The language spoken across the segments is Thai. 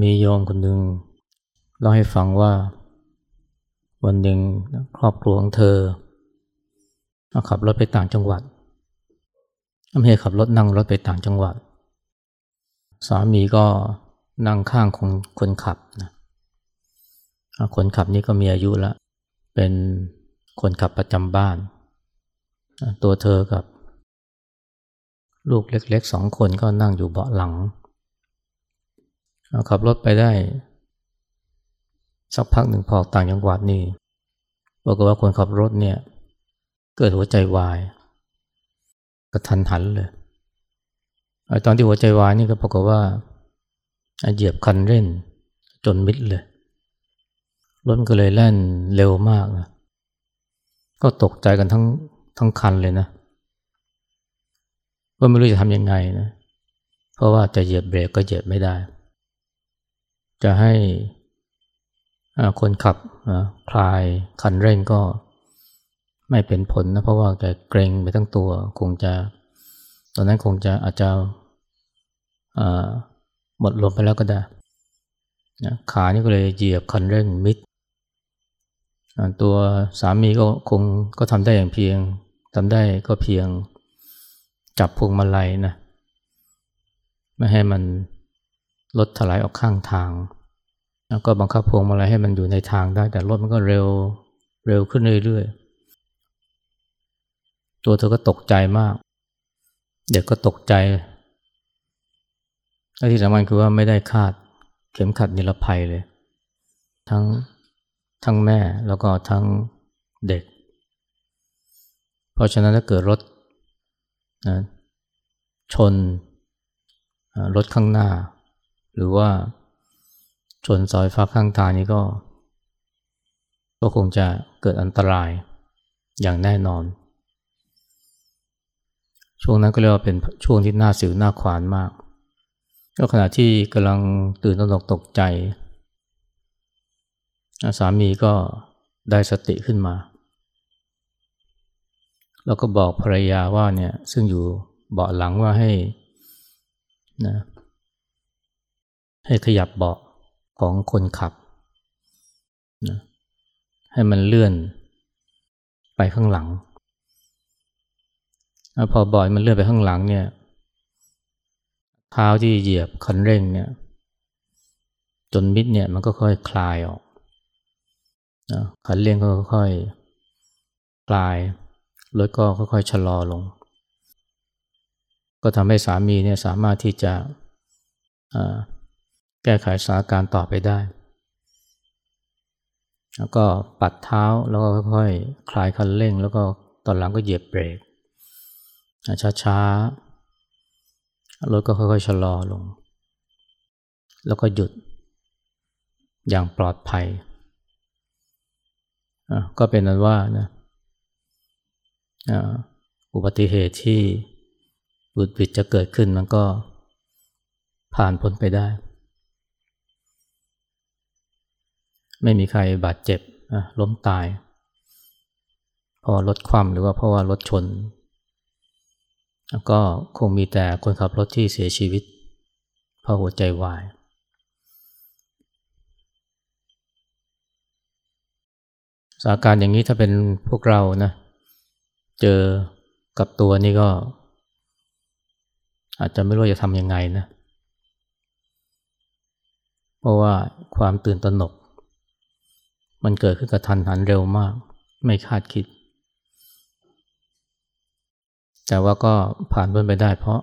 มีโยมคนหนึ่งเล่าให้ฟังว่า วันหนึ่งครอบครัวของเธอขับรถไปต่างจังหวัดไม่ใช่ขับรถนั่งรถไปต่างจังหวัด สามีก็นั่งข้างคนคนขับนะคนขับนี่ก็มีอายุแล้วเป็นคนขับประจำบ้าน ตัวเธอกับ ลูกเล็กๆสองคนก็นั่งอยู่เบาะหลัง ขับรถไปได้ สักพักหนึ่งพอต่างจังหวัดนี่บอกว่าคนขับรถเนี่ย เกิดหัวใจวายกระทันหันเลยไอ้ตอนที่หัวใจวายนี่ก็ปรากฏว่าเหยียบคันเร่งจนมิดเลยรถก็เลยแล่นเร็วมากนะก็ตกใจกันทั้งทั้งคันเลยนะก็ไม่รู้จะทำยังไงนะเพราะว่าจะเหยียบเบรกก็เหยียบไม่ได้ จะให้คนขับคลายคันเร่งก็ไม่เป็นผลนะเพราะว่าแกเกรงไปทั้งตัว คงจะตอนนั้นคงจะอาจจะหมดลมไปแล้วก็ได้ขานี่ก็เลยเหยียบคันเร่งมิด ตัวสามีก็คงก็ทำได้อย่างเพียงทำได้ก็เพียงจับพวงมาลัยนะไม่ให้มันรถถลายออกข้างทาง แล้วก็บังคับพวงมาลัยให้มันอยู่ในทางได้ แต่รถมันก็เร็วเร็วขึ้นเรื่อยๆ ตัวเธอก็ตกใจมาก เด็กก็ตกใจและที่สำคัญคือว่าไม่ได้คาดเข็มขัดนิรภัยเลย ทั้งทั้งแม่แล้วก็ทั้งเด็ก เพราะฉะนั้นถ้าเกิดรถนะชนรถข้างหน้า หรือว่า ชนเสาไฟฟ้าข้างทางนี้ก็ ก็คงจะเกิดอันตรายอย่างแน่นอน ช่วงนั้นก็เรียกว่าเป็นช่วงที่น่าสิวน่าขวานมาก ก็ขณะที่กำลังตื่นตระหนกตกใจ สามีก็ได้สติขึ้นมา แล้วก็บอกภรรยาว่าเนี่ยซึ่งอยู่เบาะหลังว่าให้นะให้ขยับเบาะ ของคนขับนะให้มันเลื่อนไปข้างหลังพอบ่อยมันเลื่อนไปข้างหลังเนี่ยเท้าที่เหยียบคันเร่งเนี่ยจนมิดเนี่ยมันก็ค่อยคลายออกนะคันเร่งก็ค่อยคลายรถก็ค่อยๆชะลอลง ก็ทำให้สามีเนี่ยสามารถที่จะ แก้ไขสถานการณ์ต่อไปได้ แล้วก็ปัดเท้าแล้วก็ค่อยๆ คลายคันเร่ง แล้วก็ตอนหลังก็เหยียบเบรก ช้าๆ รถก็ค่อยๆ ชะลอลง แล้วก็หยุดอย่างปลอดภัย ก็เป็นนั้นว่านะอุบัติเหตุที่บุดบิดจะเกิดขึ้นมันก็ผ่านพ้นไปได้ ไม่มีใครบาดเจ็บล้มตาย เพราะรถคว่ำหรือว่าเพราะว่ารถชนแล้วก็คงมีแต่คนขับรถที่เสียชีวิต เพราะหัวใจวาย สาการอย่างนี้ถ้าเป็นพวกเรานะ เจอกับตัวนี่ก็ อาจจะไม่รู้จะทำยังไงนะ เพราะว่าความตื่นตระหนก มันเกิดขึ้นกับทันหันเร็วมาก ไม่คาดคิด แต่ว่าก็ผ่านพ้นไปได้เพราะ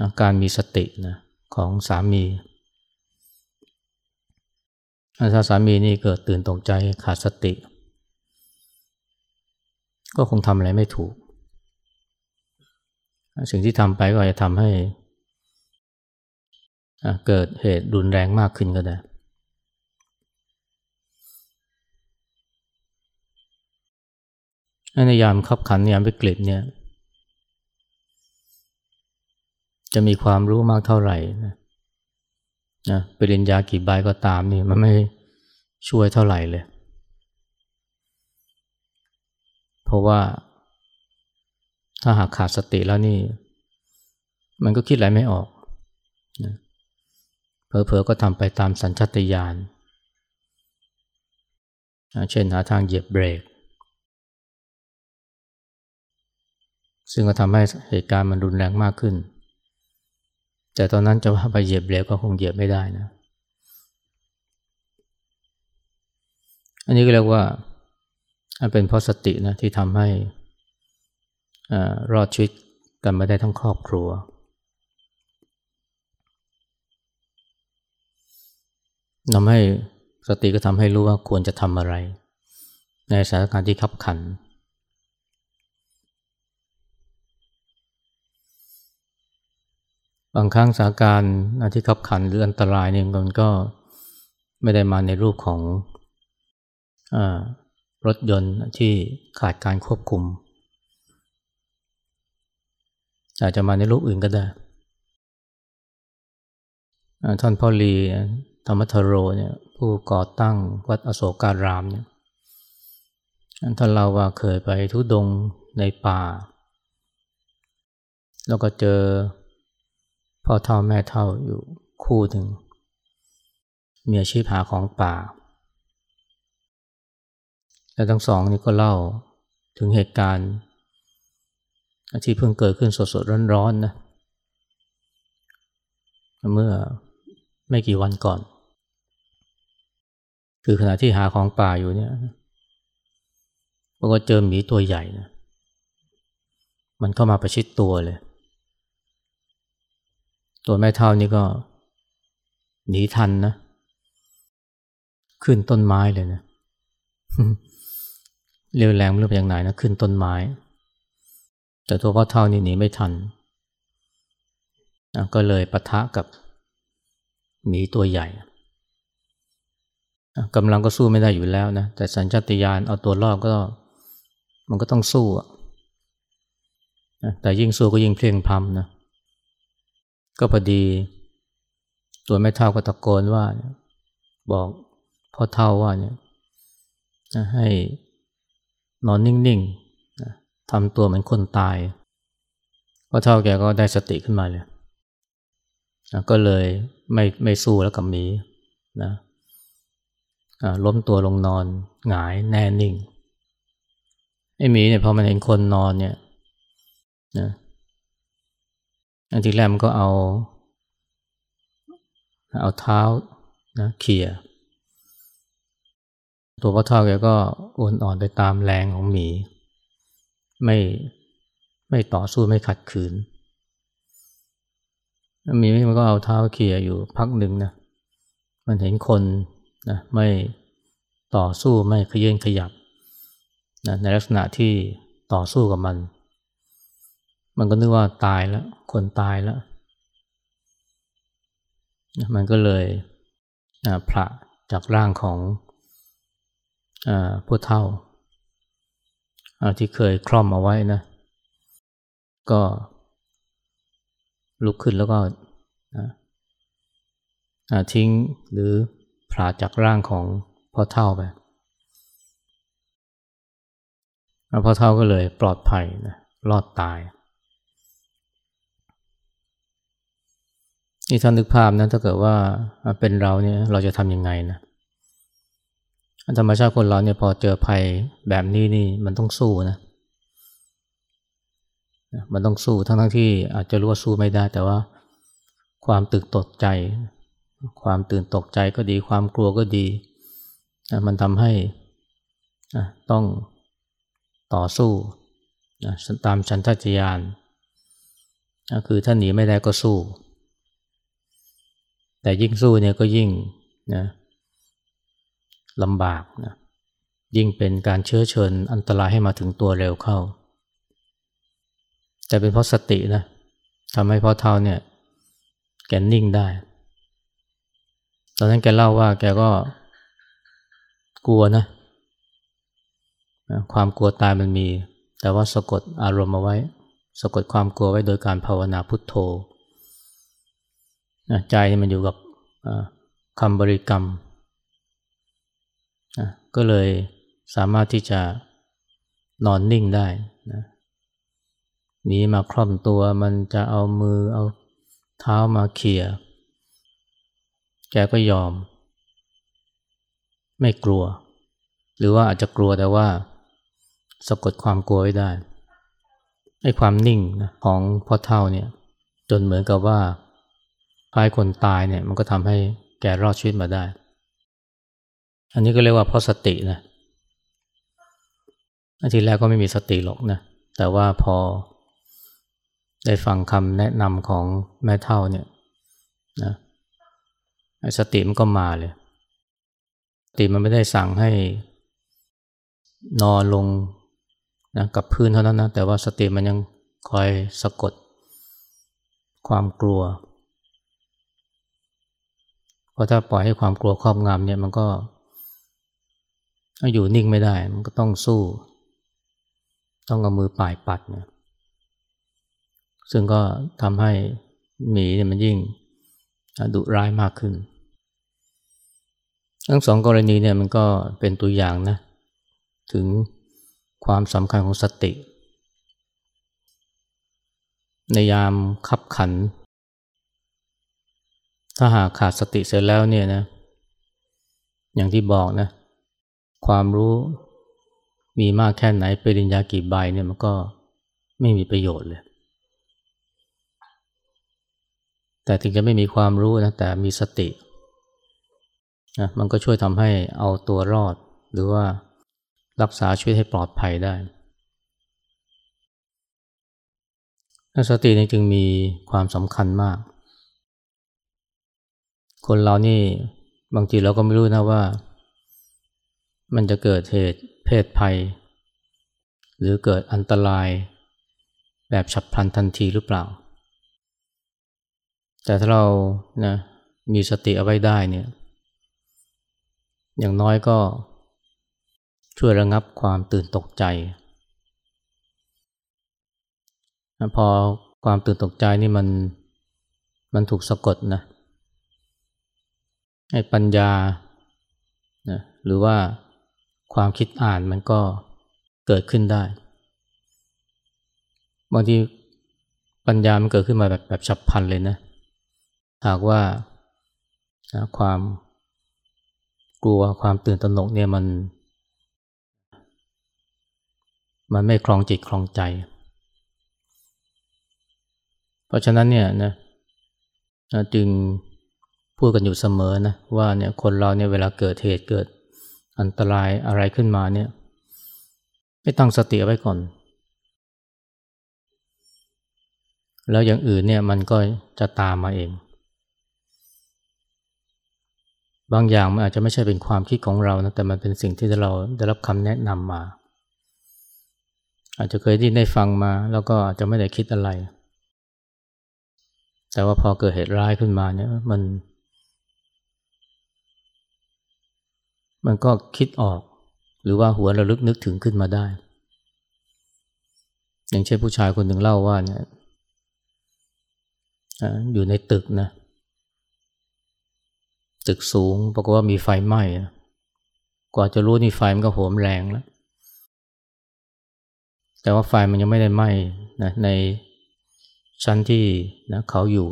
อาการมีสตินะของสามีถ้าสามีนี่เกิดตื่นตกใจขาดสติ ก็คงทำอะไรไม่ถูก สิ่งที่ทำไปก็อาจจะทำให้เกิดเหตุรุนแรงมากขึ้นก็ได้ ในยามขับขันยามวิกฤตเนี่ย จะมีความรู้มากเท่าไหร่นะนะปริญญากี่ใบก็ตามนี่มันไม่ช่วยเท่าไหร่เลย เพราะว่า ถ้าหากขาดสติแล้วนี่ มันก็คิดอะไรไม่ออกนะเผลอๆก็ทำไปตามสัญชาตญาณเช่นหาทางเหยียบเบรก ซึ่งก็ทำให้เหตุการณ์มันรุนแรงมากขึ้น แต่ตอนนั้นจะว่าไปเหยียบเบรกก็คงเหยียบไม่ได้นะ อันนี้ก็เรียกว่าอันเป็นเพราะสตินะที่ทำให้รอดชีวิตกันมาได้ทั้งครอบครัว ทำให้สติก็ทำให้รู้ว่าควรจะทำอะไร ในสถานการณ์ที่ขับขัน บางครั้งสถานการณ์ที่ขับขันหรืออันตรายเนี่ยมันก็ไม่ได้มาในรูปของอรถยนต์ที่ขาดการควบคุม อาจจะมาในรูปอื่นก็ได้ ท่านพ่อลีธรรมทโรเนี่ยผู้ก่อตั้งวัดอโศการามเนี่ยท่านเล่าว่าเคยไปทุดงในป่า แล้วก็เจอ พ่อเท่าแม่เท่าอยู่คู่หนึ่งมีอาชีพหาของป่า และทั้งสองนี่ก็เล่าถึงเหตุการณ์ที่เพิ่งเกิดขึ้นสดๆร้อนๆนะเมื่อไม่กี่วันก่อน คือขณะที่หาของป่าอยู่เนี่ยก็เจอหมีตัวใหญ่นะมันเข้ามาประชิดตัวเลย ตัวแม่เท่านี่ก็หนีทันนะ ขึ้นต้นไม้เลยนะเรียวแรงไม่รู้ไปอย่างไหนนะขึ้นต้นไม้ แต่ตัวพ่อเท่านี่หนีไม่ทัน ก็เลยปะทะกับหมีตัวใหญ่กำลังก็สู้ไม่ได้อยู่แล้วนะแต่สัญชาตญาณเอาตัวรอดก็ มันก็ต้องสู้แต่ยิ่งสู้ก็ยิ่งเพลียงพรำนะ ก็พอดี ตัวแม่เท่าก็ตะโกนว่าบอกพ่อเท่าว่าเนี่ยให้นอนนิ่งๆทำตัวเหมือนคนตายพ่อเท่าแกก็ได้สติขึ้นมาเลยก็เลยไม่ไม่สู้แล้วกับหมีนะล้มตัวลงนอนหงายแน่นิ่งไอ้หมีเนี่ยพอมันเห็นคนนอนเนี่ยนะ อันที่แรกมันก็เอา เอาเท้านะเขี่ยตัวพ่อเท่าแกก็อ่อนอ่อนไปตามแรงของหมี ไม่ไม่ต่อสู้ไม่ขัดขืนหมีมันก็เอาเท้าเขี่ยอยู่พักหนึ่งนะมันเห็นคนนะไม่ต่อสู้ไม่ขยืนขยับนะในลักษณะที่ต่อสู้กับมัน มันก็นึกว่าตายแล้ว คนตายแล้ว มันก็เลยพระจากร่างของผู้เท่า ที่เคยคล่อมเอาไว้นะ ก็ลุกขึ้นแล้วก็ทิ้งหรือผลาจากร่างของพ่อเท่าไปพ่อเท่าก็เลยปลอดภัยนะรอดตาย นี่ท่านนึกภาพนะถ้าเกิดว่าเป็นเราเนี่ยเราจะทำยังไงนะธรรมชาติคนเราเนี่ยพอเจอภัยแบบนี้นี่มันต้องสู้นะมันต้องสู้ทั้งทั้งที่อาจจะรู้ว่าสู้ไม่ได้ แต่ว่าความตื่นตกใจ ความตื่นตกใจก็ดี ความกลัวก็ดี มันทำให้ต้องต่อสู้ตามชันทัจยาน คือถ้าหนีไม่ได้ก็สู้ แต่ยิ่งสู้เนี่ยก็ยิ่งนะลำบากนะยิ่งเป็นการเชื้อเชิญอันตรายให้มาถึงตัวเร็วเข้า แต่เป็นเพราะสตินะทำให้พ่อเท่าเนี่ยแกนิ่งได้ ตอนนั้นแกเล่าว่าแกก็กลัวนะ ความกลัวตายมันมี แต่ว่าสะกดอารมณ์เอาไว้ สะกดความกลัวไว้โดยการภาวนาพุทโธ ใจมันอยู่กับคำบริกรรม ก็เลยสามารถที่จะนอนนิ่งได้นะมีมาคล่อมตัวมันจะเอามือเอาเท้ามาเขี่ย แกก็ยอม ไม่กลัว หรือว่าอาจจะกลัวแต่ว่าสะกดความกลัวไว้ได้ไอ้ความนิ่งนะของพ่อเท่าเนี่ย จนเหมือนกับว่า พายคนตายเนี่ยมันก็ทำให้แกรอดชีวิตมาได้ อันนี้ก็เรียกว่าเพราะสตินะอันที่แรกก็ไม่มีสติหรอกนะแต่ว่าพอได้ฟังคำแนะนำของแม่เท่าเนี่ยนะสติมันก็มาเลย สติมันไม่ได้สั่งให้นอนลงนะกับพื้นเท่านั้นนะแต่ว่าสติมันยังคอยสะกด ความกลัว เพราะถ้าปล่อยให้ความกลัวครอบงำเนี่ยมันก็อยู่นิ่งไม่ได้ มันก็ต้องสู้ ต้องเอามือป่ายปัดเนี่ยซึ่งก็ทำให้หมีเนี่ยมันยิ่งดุร้ายมากขึ้น ทั้งสองกรณีเนี่ยมันก็เป็นตัวอย่างนะ ถึงความสำคัญของสติ ในยามขับขัน ถ้าหากขาดสติเสร็จแล้วเนี่ยนะ อย่างที่บอกนะ ความรู้มีมากแค่ไหนปริญญากี่ใบเนี่ยมันก็ไม่มีประโยชน์เลย แต่ถึงจะไม่มีความรู้นะแต่มีสตินะมันก็ช่วยทำให้เอาตัวรอด หรือว่ารักษาชีวิตให้ปลอดภัยได้สตินี่จึงมีความสำคัญมาก คนเรานี่บางทีเราก็ไม่รู้นะว่า มันจะเกิดเหตุเพศภัย หรือเกิดอันตราย แบบฉับพลันทันทีหรือเปล่า แต่ถ้าเรานะมีสติเอาไว้ได้เนี่ยอย่างน้อยก็ช่วยระงับความตื่นตกใจ พอความตื่นตกใจนี่มันมันถูกสะกดนะ ให้ปัญญานะหรือว่าความคิดอ่านมันก็เกิดขึ้นได้ บางทีปัญญามันเกิดขึ้นมาแบบแบบฉับพลันเลยนะ หากว่าความกลัวความตื่นตระหนกเนี่ยมัน มันไม่คลองจิตคลองใจ เพราะฉะนั้นเนี่ยนะจึง พูดกันอยู่เสมอนะว่าเนี่ยคนเราเนี่ยเวลาเกิดเหตุเกิดอันตรายอะไรขึ้นมาเนี่ยให้ตั้งสติไว้ก่อน แล้วอย่างอื่นเนี่ยมันก็จะตามมาเอง บางอย่างมันอาจจะไม่ใช่เป็นความคิดของเรานะแต่มันเป็นสิ่งที่เราได้รับคำแนะนำมา อาจจะเคยได้ได้ฟังมา แล้วก็อาจจะไม่ได้คิดอะไรแต่ว่าพอเกิดเหตุร้ายขึ้นมาเนี่ยมัน มันก็คิดออก หรือว่าหัวระลึกนึกถึงขึ้นมาได้ อย่างเช่นผู้ชายคนหนึ่งเล่าว่าเนี่ยอยู่ในตึกนะ ตึกสูงปรากฏว่ามีไฟไหม้กว่าจะรู้นี่ไฟมันก็โหมแรงแล้วแต่ว่าไฟมันยังไม่ได้ไหม้นะในชั้นที่นะเขาอยู่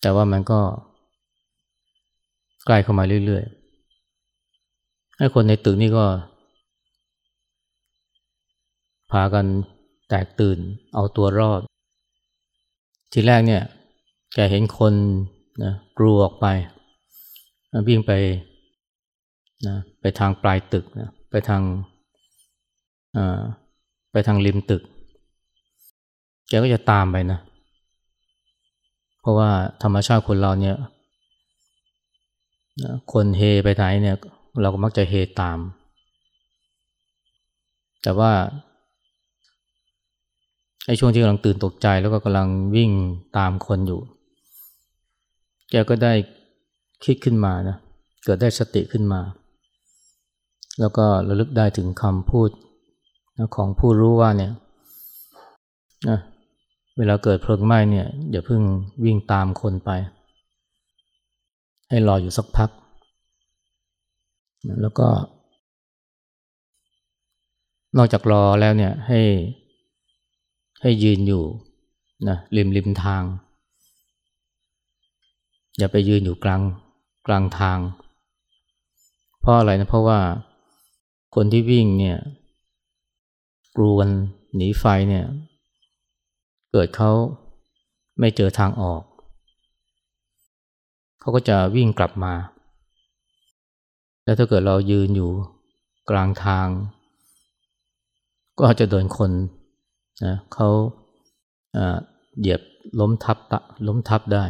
แต่ว่ามันก็ ใกล้เข้ามาเรื่อยๆให้คนในตึกนี่ก็ พากันแตกตื่นเอาตัวรอด ทีแรกเนี่ย แกเห็นคนนะกลัวออกไป วิ่งไปนะไปทางปลายตึกนะไปทางไปทางริมตึก แกก็จะตามไปนะ เพราะว่าธรรมชาติคนเราเนี่ย คนเฮไปไหนเนี่ยเราก็มักจะเฮตาม แต่ว่าไอ้ช่วงที่กำลังตื่นตกใจแล้วก็กำลังวิ่งตามคนอยู่ แกก็ได้คิดขึ้นมานะเกิดได้สติขึ้นมา แล้วก็ระลึกได้ถึงคำพูดของผู้รู้ว่าเนี่ยนะเวลาเกิดเพลิงไหม้เนี่ยอย่าเพิ่งวิ่งตามคนไป ให้รออยู่สักพัก แล้วก็ นอกจากรอแล้วเนี่ยให้ให้ยืนอยู่นะริมริมทาง อย่าไปยืนอยู่กลางกลางทาง เพราะอะไรนะเพราะว่าคนที่วิ่งเนี่ยกลัวหนีไฟเนี่ย เกิดเขาไม่เจอทางออก เขาก็จะวิ่งกลับมา แล้วถ้าเกิดเรายืนอยู่กลางทาง ก็อาจจะโดนคนนะเขาเหยียบล้มทับตะล้มทับได้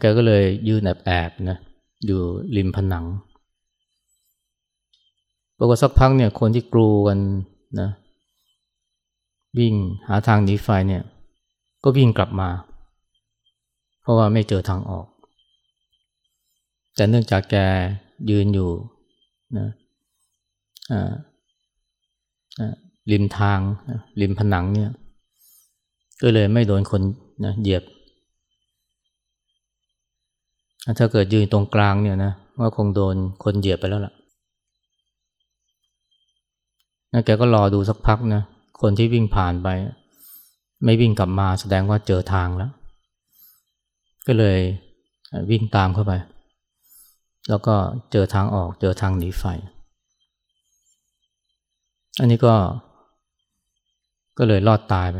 แกก็เลยยืนแอบๆนะอยู่ริมผนังปรากฏสักพักเนี่ยคนที่กลัวกันนะวิ่งหาทางหนีไฟเนี่ย ก็วิ่งกลับมา เพราะว่าไม่เจอทางออก แต่เนื่องจากแกยืนอยู่นะริมทางริมผนังเนี่ยก็เลยไม่โดนคนนะเหยียบ ถ้าเกิดยืนตรงกลางเนี่ยนะว่าคงโดนคนเหยียบไปแล้วล่ะนะแกก็รอดูสักพักนะคนที่วิ่งผ่านไป ไม่วิ่งกลับมาแสดงว่าเจอทางแล้ว ก็เลยวิ่งตามเข้าไป แล้วก็เจอทางออกเจอทางหนีไฟ อันนี้ก็ก็เลยรอดตายไป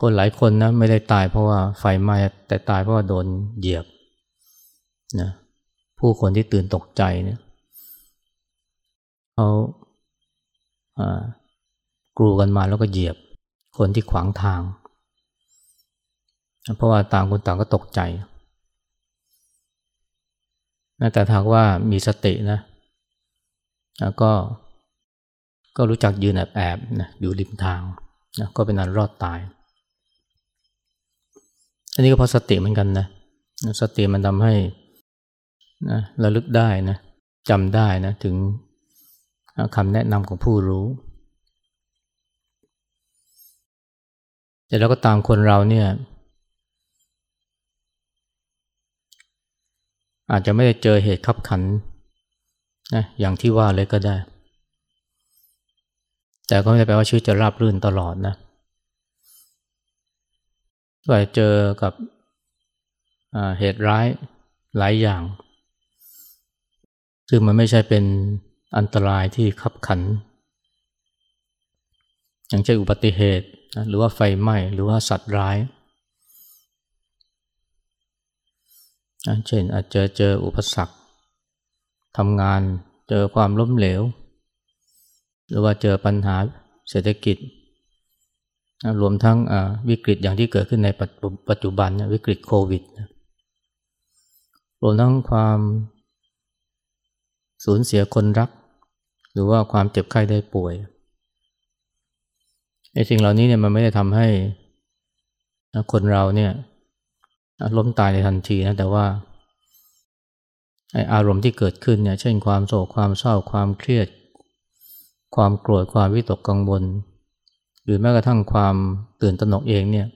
คนหลายคนนะไม่ได้ตายเพราะว่าไฟไหม้แต่ตายเพราะว่าโดนเหยียบนะผู้คนที่ตื่นตกใจเนี่ยเขากลูกันมาแล้วก็เหยียบคนที่ขวางทาง เพราะว่าต่างคนต่างก็ตกใจ แต่ถ้าว่ามีสตินะแล้วก็ก็รู้จักยืนแอบแอบนะอยู่ริมทางนะก็เป็นอันรอดตาย อันนี้ก็เพราะสติเหมือนกันนะสติมันทำให้นะระลึกได้นะจำได้นะถึงคำแนะนำของผู้รู้แต่เราก็ตามคนเราเนี่ย อาจจะไม่ได้เจอเหตุขับขันนะอย่างที่ว่าเลยก็ได้ แต่ก็ไม่ได้แปลว่าชีวิตจะราบรื่นตลอดนะก็เจอกับเหตุร้ายหลายอย่าง ซึ่งมันไม่ใช่เป็นอันตรายที่ขับขัน อย่างเช่นอุบัติเหตุ หรือว่าไฟไหม้หรือว่าสัตว์ร้าย เช่นอาจจะเจออุปสรรคทำงานเจอความล้มเหลว หรือว่าเจอปัญหาเศรษฐกิจ รวมทั้งวิกฤตอย่างที่เกิดขึ้นในปัจจุบันวิกฤตโควิด รวมทั้งความสูญเสียคนรัก หรือว่าความเจ็บไข้ได้ป่วยไอ้สิ่งเหล่านี้เนี่ยมันไม่ได้ทำให้คนเราเนี่ย ล้มตายในทันทีนะแต่ว่าไออารมณ์ที่เกิดขึ้นเนี่ยเช่นความโศกความเศร้าความเครียด ความโกรธความวิตกกังวล หรือแม้กระทั่งความตื่นตระหนกเองเนี่ย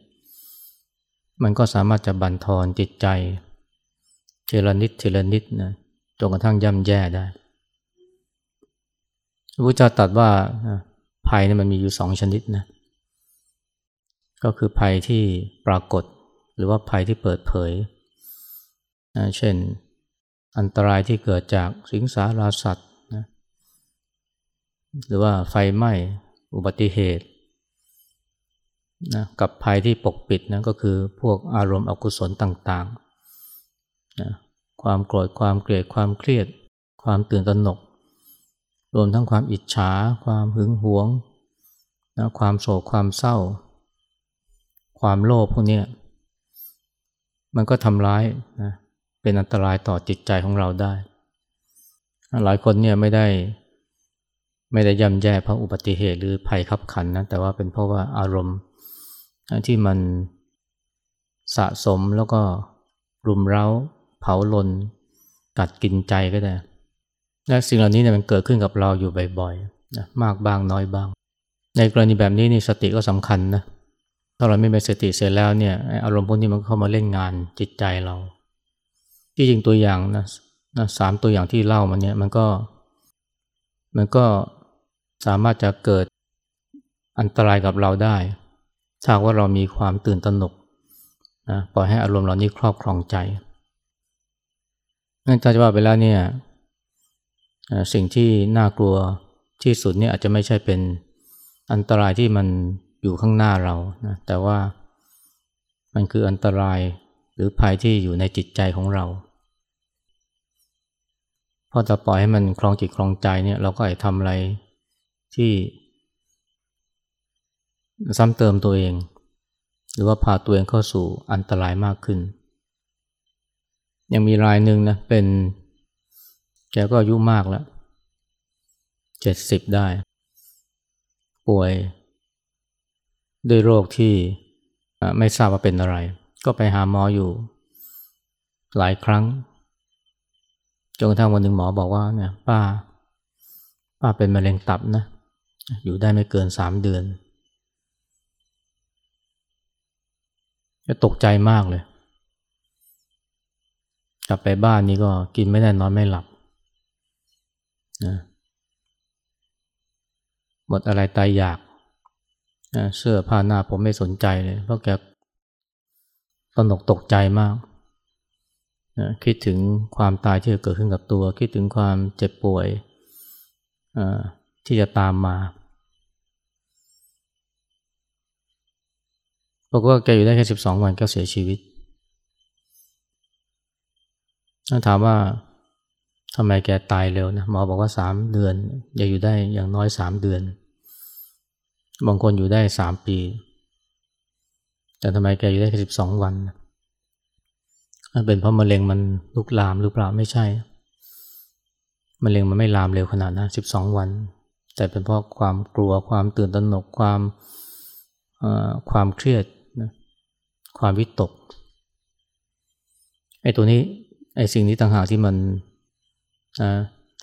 มันก็สามารถจะบั่นทอนจิตใจเทละนิดเทละนิดนะจนกระทั่งย่ำแย่ได้พระพุทธเจ้าตรัสว่าภัยนี่มันมีอยู่สองชนิดนะก็คือภัยที่ปรากฏ หรือว่าภัยที่เปิดเผย เช่นอันตรายที่เกิดจากสิงสาราสัตว์นะหรือว่าไฟไหม้อุบัติเหตุนะกับภัยที่ปกปิดนะก็คือพวกอารมณ์อกุศลต่างๆนะความโกรธความเกลียดความเครียด ความตื่นตระหนก รวมทั้งความอิจฉา ความหึงหวงนะความโศกความเศร้าคความโลภพวกนี้ มันก็ทำร้ายนะเป็นอันตรายต่อจิตใจของเราได้ หลายคนเนี่ยไม่ได้ไม่ได้ย่ำแย่เพราะอุบัติเหตุหรือภัยขับขันนะแต่ว่าเป็นเพราะว่าอารมณ์ที่มันสะสมแล้วก็รุมเร้า เผาลนกัดกินใจก็ได้และสิ่งเหล่านี้เนี่ยมันเกิดขึ้นกับเราอยู่บ่อยๆนะมากบ้างน้อยบ้าง ในกรณีแบบนี้นี่สติก็สำคัญนะ ถ้าเราไม่มีสติเสร็จแล้วเนี่ยอารมณ์พวกนี้มันเข้ามาเล่นงานจิตใจเรา ที่จริงตัวอย่างนะนะสามตัวอย่างที่เล่ามาเนี่ยมันก็ มันก็สามารถจะเกิดอันตรายกับเราได้ ถ้าว่าเรามีความตื่นตระหนกนะปล่อยให้อารมณ์เหล่านี้ครอบครองใจนั่นจะว่าไปแล้วเนี่ยสิ่งที่น่ากลัวที่สุดเนี่ยอาจจะไม่ใช่เป็นอันตรายที่มัน อยู่ข้างหน้าเรานะแต่ว่ามันคืออันตรายหรือภัยที่อยู่ในจิตใจของเราพอจะปล่อยให้มันคลองจิตคลองใจเนี่ยเราก็อาจทำอะไรที่ ซ้ำเติมตัวเอง หรือว่าพาตัวเองเข้าสู่อันตรายมากขึ้น ยังมีรายหนึ่งนะเป็นแกก็อายุมากแล้วเจ็ดสิบได้ ป่วย ด้วยโรคที่ไม่ทราบว่าเป็นอะไร ก็ไปหาหมออยู่หลายครั้งจนกระทั่งวันหนึ่งหมอบอกว่าเนี่ยป้า ป้าเป็นมะเร็งตับนะ อยู่ได้ไม่เกินสามเดือนจะตกใจมากเลย กลับไปบ้านนี้ก็กินไม่ได้นอนไม่หลับนะหมดอะไรตายอยาก เสื้อผ้าหน้าผมไม่สนใจเลย เพราะแกตนกตกใจมากนะคิดถึงความตายที่จะเกิดขึ้นกับตัว คิดถึงความเจ็บป่วยที่จะตามมาบอกว่าแกอยู่ได้แค่สิบสองวันก็เสียชีวิตถามว่าทำไมแกตายเร็วนะหมอบอกว่าสามเดือนอย่าอยู่ได้อย่างน้อยสามเดือน บางคนอยู่ได้สามปี แต่ทำไมแกอยู่ได้แค่สิบสองวันเป็นเพราะมะเร็งมันลุกลามหรือเปล่าไม่ใช่มะเร็งมันไม่ลามเร็วขนาดนั้นสิบสองวัน แต่เป็นเพราะความกลัวความตื่นตระหนกความความเครียดนะความวิตกไอ้ตัวนี้ไอ้สิ่งนี้ต่างหากที่มันนะ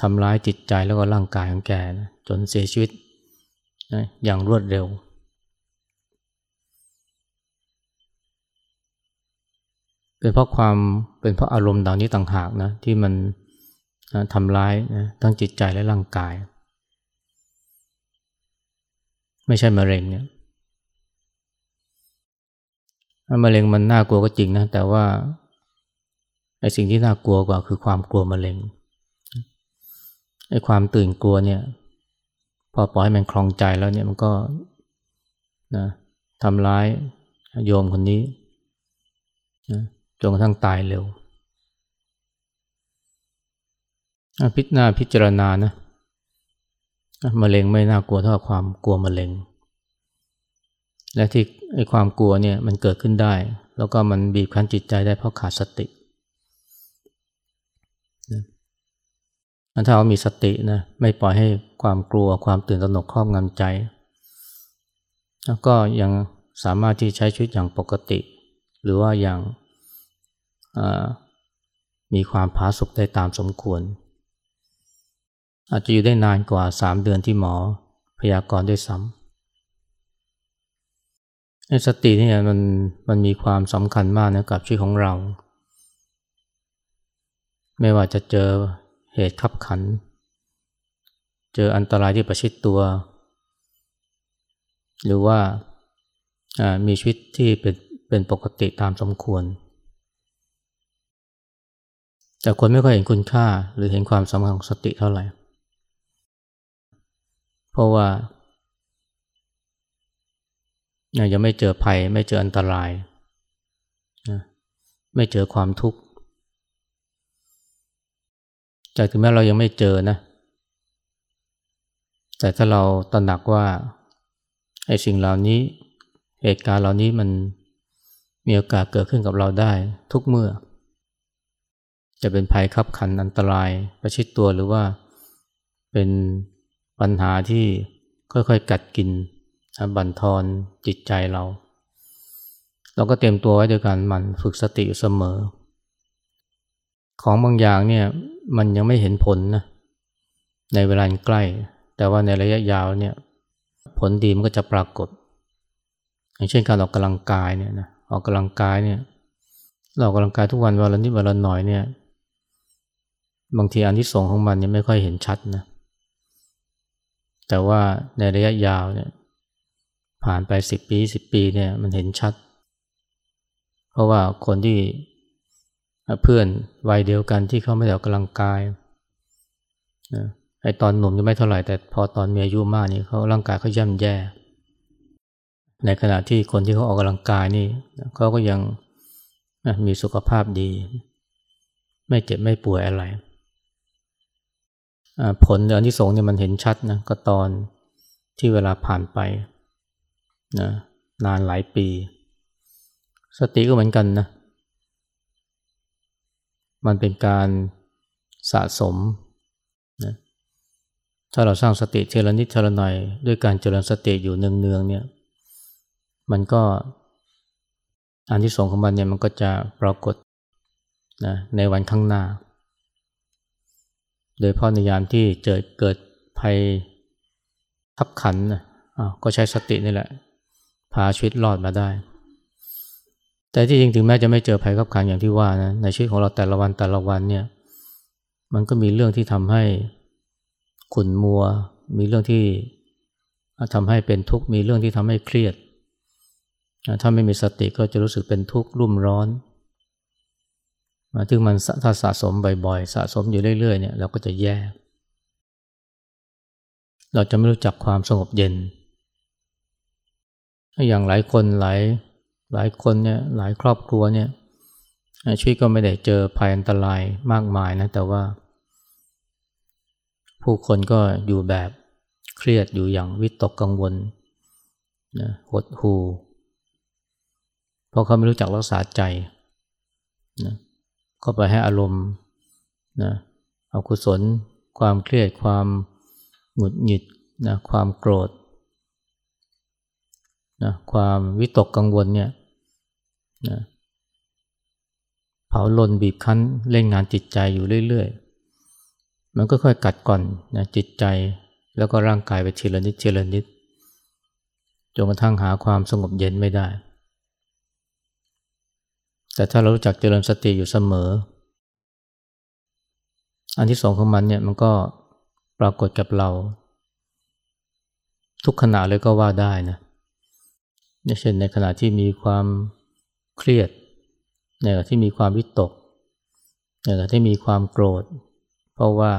ทำร้ายจิตใจแล้วก็ร่างกายของแกนะจนเสียชีวิต นะอย่างรวดเร็ว เป็นเพราะความเป็นเพราะอารมณ์เหล่านี้ต่างหากนะที่มันนะทำร้ายนะทั้งจิตใจและร่างกาย ไม่ใช่มะเร็งเนี่ยมะเร็งมันน่ากลัวก็จริงนะ แต่ว่าไอ้สิ่งที่น่ากลัวกว่าคือความกลัวมะเร็งไอ้ความตื่นกลัวเนี่ย พอปล่อยให้มันคลองใจแล้วเนี่ยมันก็นะทำร้ายโยมคนนี้นะจนกระทั่งตายเร็วพิจารณาพิจารณานะมะเร็งไม่น่ากลัวเท่าความกลัวมะเร็ง และที่ไอ้ความกลัวเนี่ยมันเกิดขึ้นได้ แล้วก็มันบีบคั้นจิตใจได้เพราะขาดสติ ถ้าเรามีสตินะไม่ปล่อยให้ความกลัวความตื่นตระหนกครอบงำใจ แล้วก็ยังสามารถที่ใช้ชีวิตอย่างปกติ หรือว่าอย่างมีความผาสุกได้ตามสมควร อาจจะอยู่ได้นานกว่าสามเดือนที่หมอพยากรณ์ด้วยซ้ำสตินี่มันมันมีความสำคัญมากนะกับชีวิตของเรา ไม่ว่าจะเจอ เหตุขับขัน เจออันตรายที่ประชิดตัว หรือว่ามีชีวิตที่เป็นเป็นปกติตามสมควร แต่คนไม่ค่อยเห็นคุณค่าหรือเห็นความสำคัญของสติเท่าไหร่ เพราะว่ายังไม่เจอภัยไม่เจออันตราย ไม่เจอความทุกข์ แต่ถึงแม้เรายังไม่เจอนะ แต่ถ้าเราตระหนักว่าไอ้สิ่งเหล่านี้เหตุการณ์เหล่านี้มันมีโอกาสเกิดขึ้นกับเราได้ทุกเมื่อ จะเป็นภัยคับขันอันตรายประชิดตัวหรือว่าเป็นปัญหาที่ค่อยๆ กัดกินบั่นทอนจิตใจเรา เราก็เตรียมตัวไว้ด้วยการมันฝึกสติอยู่เสมอ ของบางอย่างเนี่ย มันยังไม่เห็นผลนะในเวลาใกล้ แต่ว่าในระยะยาวเนี่ยผลดีมันก็จะปรากฏ อย่างเช่นการออกกำลังกายเนี่ยนะออกกำลังกายเนี่ยเราออกกำลังกายทุกวันวันละนิดวันละหน่อยเนี่ยบางทีอันที่สองของมันยังไม่ค่อยเห็นชัดนะแต่ว่าในระยะยาวเนี่ยผ่านไปสิบปีสิบปีเนี่ยมันเห็นชัด เพราะว่าคนที่ เพื่อนวัยเดียวกันที่เขาไม่ได้ออกกำลังกายไอตอนหนุ่มยังไม่เท่าไหร่แต่พอตอนมีอายุมากนี่เขาร่างกายเขาย่ำแย่ ในขณะที่คนที่เขาออกกำลังกายนี่เขาก็ยังมีสุขภาพดี ไม่เจ็บไม่ป่วยอะไร ผลอันที่สองเนี่ยมันเห็นชัดนะก็ตอนที่เวลาผ่านไปนะนานหลายปี สติก็เหมือนกันนะ มันเป็นการสะสมนะถ้าเราสร้างสติเทละนิดเทละหน่อยด้วยการเจริญสติอยู่เนืองๆเนี่ยมันก็อันที่สองของมันเนี่ยมันก็จะปรากฏนะในวันข้างหน้า โดยเพราะในยามที่เจอเกิดภัยทับขันนะก็ใช้สตินี่แหละ พาชีวิตรอดมาได้ แต่ที่จริงถึงแม้จะไม่เจอภัยขับขันอย่างที่ว่านะในชีวิตของเราแต่ละวันแต่ละวันเนี่ยมันก็มีเรื่องที่ทำให้ขุ่นมัว มีเรื่องที่ทำให้เป็นทุกข์มีเรื่องที่ทำให้เครียด ถ้าไม่มีสติก็จะรู้สึกเป็นทุกข์รุ่มร้อนถึงมันถ้าสะสมบ่อยๆ สะสมอยู่เรื่อยๆเนี่ยเราก็จะแย่ เราจะไม่รู้จักความสงบเย็น อย่างหลายคนหลาย หลายคนเนี่ยหลายครอบครัวเนี่ยชีวิตก็ไม่ได้เจอภัยอันตรายมากมายนะแต่ว่า ผู้คนก็อยู่แบบเครียดอยู่อย่างวิตกกังวลนะหดหูเพราะเขาไม่รู้จักรักษาใจนะก็ไปให้อารมณ์นะอกุศล ความเครียดความหงุดหงิดนะความโกรธ นะความวิตกกังวลเนี่ยนะเผาลนบีบคั้นเล่นงานจิตใจอยู่เรื่อยๆ มันก็ค่อยกัดก่อนนะจิตใจแล้วก็ร่างกายไปทีละนิดทีละนิดจนกระทั่งหาความสงบเย็นไม่ได้ แต่ถ้าเรารู้จักเจริญสติอยู่เสมอ อันที่สองของมันเนี่ยมันก็ปรากฏกับเรา ทุกขณะเลยก็ว่าได้นะ เช่นในขณะที่มีความเครียด ในขณะที่มีความวิตก ในขณะที่มีความโกรธ เพราะว่า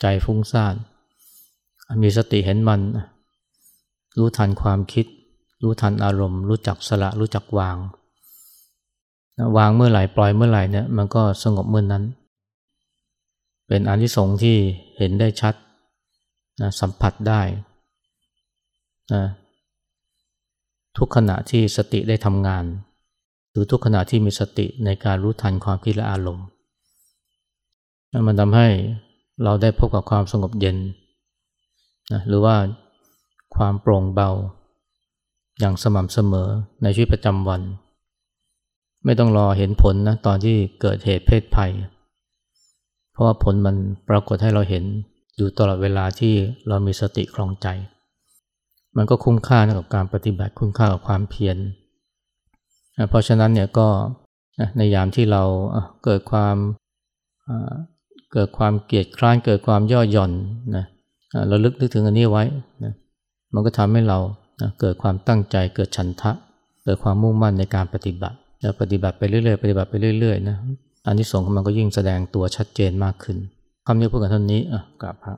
ใจฟุ้งซ่าน มีสติเห็นมัน รู้ทันความคิด รู้ทันอารมณ์ รู้จักสละ รู้จักวาง วางเมื่อไหร่ปล่อยเมื่อไหร่เนี่ยมันก็สงบเมื่อนนั้น เป็นอันที่สงที่เห็นได้ชัดนะสัมผัสได้นะ ทุกขณะที่สติได้ทำงาน หรือทุกขณะที่มีสติในการรู้ทันความคิดและอารมณ์มันทำให้เราได้พบกับความสงบเย็นนะหรือว่าความโปร่งเบา อย่างสม่ำเสมอในชีวิตประจำวัน ไม่ต้องรอเห็นผลนะตอนที่เกิดเหตุเพศภัย เพราะว่าผลมันปรากฏให้เราเห็นอยู่ตลอดเวลาที่เรามีสติคลองใจ มันก็คุ้มค่านะกับการปฏิบัติคุ้มค่ากับความเพียรเพราะฉะนั้นเนี่ยก็ในยามที่เราเกิดความเกิดความเกลียดคร้านเกิดความย่อหย่อนนะเราลึกนึกถึงอันนี้ไว้นะมันก็ทำให้เราเกิดความตั้งใจเกิดฉันทะ เกิดความมุ่งมั่นในการปฏิบัติแล้วปฏิบัติไปเรื่อยๆปฏิบัติไปเรื่อยๆนะอันที่สองมันก็ยิ่งแสดงตัวชัดเจนมากขึ้นคำนี้พูดกันเท่านี้อะกราบพระ